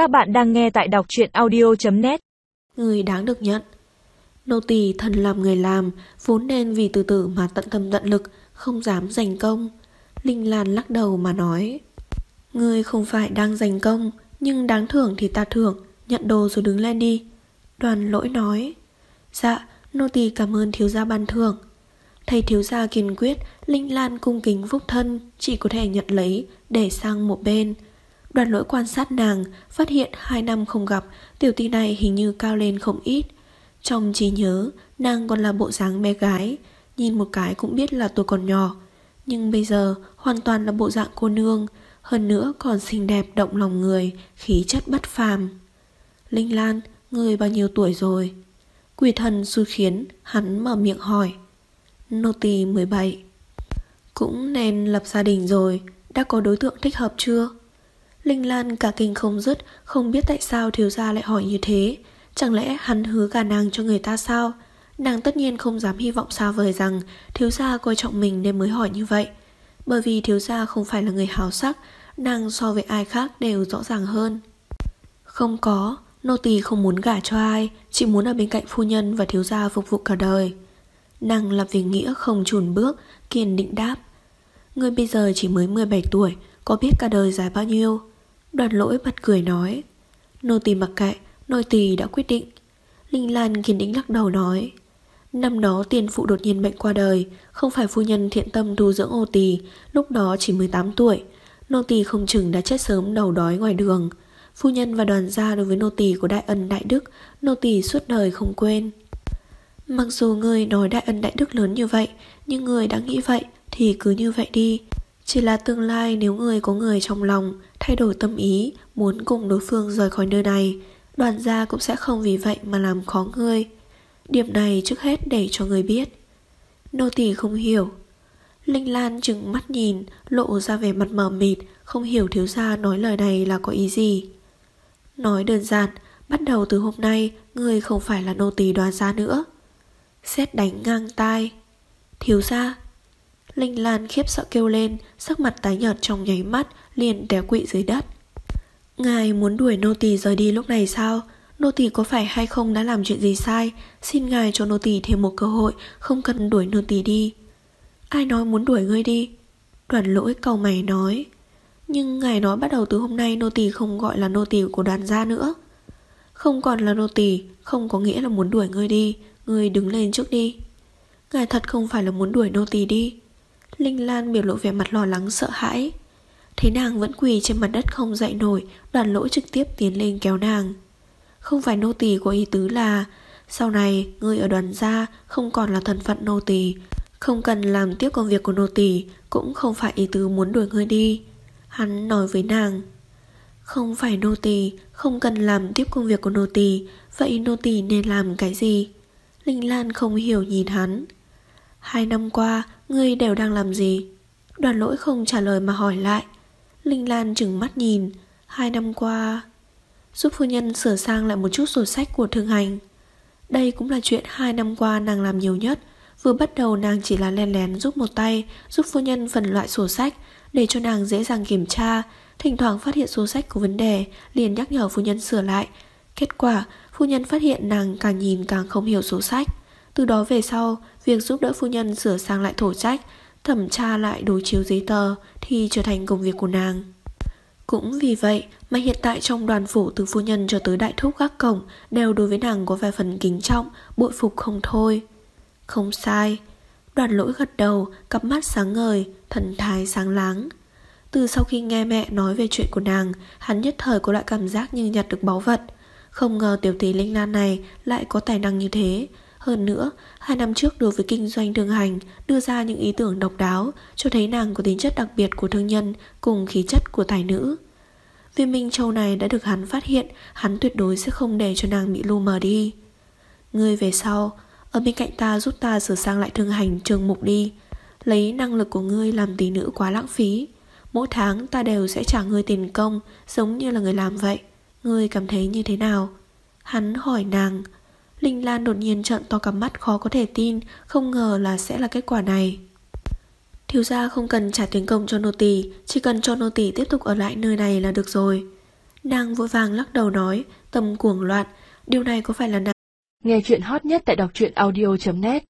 Các bạn đang nghe tại đọc truyện audio.net Người đáng được nhận. Nô tỳ thần làm người làm, Vốn nên vì từ từ mà tận tâm tận lực, Không dám giành công. Linh Lan lắc đầu mà nói Người không phải đang giành công, Nhưng đáng thưởng thì ta thưởng, Nhận đồ rồi đứng lên đi. Đoàn lỗi nói Dạ nô tỳ cảm ơn thiếu gia ban thưởng. Thầy thiếu gia kiên quyết, Linh Lan cung kính phúc thân, Chỉ có thể nhận lấy, Để sang một bên. Đoàn lỗi quan sát nàng, phát hiện hai năm không gặp, tiểu tỷ này hình như cao lên không ít. Trong trí nhớ, nàng còn là bộ dáng bé gái, nhìn một cái cũng biết là tôi còn nhỏ. Nhưng bây giờ hoàn toàn là bộ dạng cô nương, hơn nữa còn xinh đẹp động lòng người, khí chất bất phàm. Linh Lan, người bao nhiêu tuổi rồi? Quỷ thần xui khiến, hắn mở miệng hỏi. Nô tỳ 17. Cũng nên lập gia đình rồi, đã có đối tượng thích hợp chưa? Linh Lan cả kinh không dứt, không biết tại sao thiếu gia lại hỏi như thế. Chẳng lẽ hắn hứa gà nàng cho người ta sao? Nàng tất nhiên không dám hy vọng xa vời rằng thiếu gia coi trọng mình nên mới hỏi như vậy. Bởi vì thiếu gia không phải là người hào sắc, nàng so với ai khác đều rõ ràng hơn. Không có, nô tỳ không muốn gả cho ai, chỉ muốn ở bên cạnh phu nhân và thiếu gia phục vụ cả đời. Nàng lập vì nghĩa không chùn bước, kiên định đáp. Ngươi bây giờ chỉ mới 17 tuổi, có biết cả đời dài bao nhiêu? Đoàn lỗi bật cười nói. Nô tỳ mặc kệ, Nô tỳ đã quyết định. Linh Lan kiên định lắc đầu nói. Năm đó tiền phụ đột nhiên bệnh qua đời, Không phải phu nhân thiện tâm tu dưỡng ô tỳ, Lúc đó chỉ 18 tuổi. Nô tỳ không chừng đã chết sớm đầu đói ngoài đường. Phu nhân và đoàn gia đối với nô tỳ của đại ân đại đức, Nô tỳ suốt đời không quên. Mặc dù người nói đại ân đại đức lớn như vậy, Nhưng người đã nghĩ vậy Thì cứ như vậy đi. Chỉ là tương lai nếu người có người trong lòng thay đổi tâm ý, muốn cùng đối phương rời khỏi nơi này, đoàn gia cũng sẽ không vì vậy mà làm khó ngươi. Điểm này trước hết để cho người biết. Nô tỳ không hiểu. Linh Lan chừng mắt nhìn, lộ ra vẻ mặt mờ mịt, không hiểu thiếu gia nói lời này là có ý gì. Nói đơn giản, bắt đầu từ hôm nay, ngươi không phải là nô tỳ đoàn gia nữa. Xét đánh ngang tai. Thiếu gia, Linh Lan khiếp sợ kêu lên, sắc mặt tái nhợt trong nháy mắt, liền té quỵ dưới đất. Ngài muốn đuổi nô tỳ rời đi lúc này sao? Nô tỳ có phải hay không đã làm chuyện gì sai? Xin ngài cho nô tỳ thêm một cơ hội, không cần đuổi nô tỳ đi. Ai nói muốn đuổi ngươi đi? Đoàn lỗi cầu mày nói. Nhưng ngài nói bắt đầu từ hôm nay nô tỳ không gọi là nô tỳ của đoàn gia nữa. Không còn là nô tỳ, không có nghĩa là muốn đuổi ngươi đi, ngươi đứng lên trước đi. Ngài thật không phải là muốn đuổi nô tỳ đi. Linh Lan biểu lộ vẻ mặt lo lắng sợ hãi. Thấy nàng vẫn quỳ trên mặt đất không dậy nổi, đoàn lỗi trực tiếp tiến lên kéo nàng. Không phải nô tỳ có ý tứ là sau này người ở đoàn gia không còn là thân phận nô tỳ, không cần làm tiếp công việc của nô tỳ, cũng không phải ý tứ muốn đuổi ngươi đi. Hắn nói với nàng. Không phải nô tỳ, không cần làm tiếp công việc của nô tỳ, vậy nô tỳ nên làm cái gì? Linh Lan không hiểu nhìn hắn. Hai năm qua, ngươi đều đang làm gì? Đoàn lỗi không trả lời mà hỏi lại. Linh Lan chừng mắt nhìn. Hai năm qua... Giúp phu nhân sửa sang lại một chút sổ sách của thương hành. Đây cũng là chuyện hai năm qua nàng làm nhiều nhất. Vừa bắt đầu nàng chỉ là len lén giúp một tay, giúp phu nhân phần loại sổ sách, để cho nàng dễ dàng kiểm tra. Thỉnh thoảng phát hiện sổ sách có vấn đề, liền nhắc nhở phu nhân sửa lại. Kết quả, phu nhân phát hiện nàng càng nhìn càng không hiểu sổ sách. Từ đó về sau, việc giúp đỡ phu nhân sửa sang lại thổ trách, thẩm tra lại đối chiếu giấy tờ thì trở thành công việc của nàng. Cũng vì vậy mà hiện tại trong đoàn phủ từ phu nhân cho tới đại thúc gác cổng đều đối với nàng có vài phần kính trọng, bội phục không thôi. Không sai. Đoàn lỗi gật đầu, cặp mắt sáng ngời, thần thái sáng láng. Từ sau khi nghe mẹ nói về chuyện của nàng, hắn nhất thời có loại cảm giác như nhặt được báu vật. Không ngờ tiểu tỷ Linh Lan này lại có tài năng như thế, hơn nữa, hai năm trước đối với kinh doanh thương hành đưa ra những ý tưởng độc đáo cho thấy nàng có tính chất đặc biệt của thương nhân cùng khí chất của tài nữ. Viên Minh Châu này đã được hắn phát hiện, hắn tuyệt đối sẽ không để cho nàng bị lu mờ đi. Ngươi về sau, ở bên cạnh ta giúp ta sửa sang lại thương hành trường mục đi. Lấy năng lực của ngươi làm tỷ nữ quá lãng phí. Mỗi tháng ta đều sẽ trả ngươi tiền công, giống như là người làm vậy. Ngươi cảm thấy như thế nào? Hắn hỏi nàng, Linh Lan đột nhiên trợn to cả mắt khó có thể tin, không ngờ là sẽ là kết quả này. Thiếu gia không cần trả tiền công cho nô tỳ, chỉ cần cho nô tỳ tiếp tục ở lại nơi này là được rồi. Nàng vội vàng lắc đầu nói, tâm cuồng loạn, điều này có phải là nàng? Nghe chuyện hot nhất tại đọc truyện audio.net